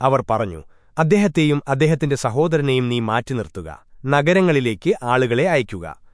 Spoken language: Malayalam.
അവർ പറഞ്ഞു അദ്ദേഹത്തെയും അദ്ദേഹത്തിന്റെ സഹോദരനെയും നീ മാറ്റി നിർത്തുക നഗരങ്ങളിലേക്ക് ആളുകളെ അയയ്ക്കുക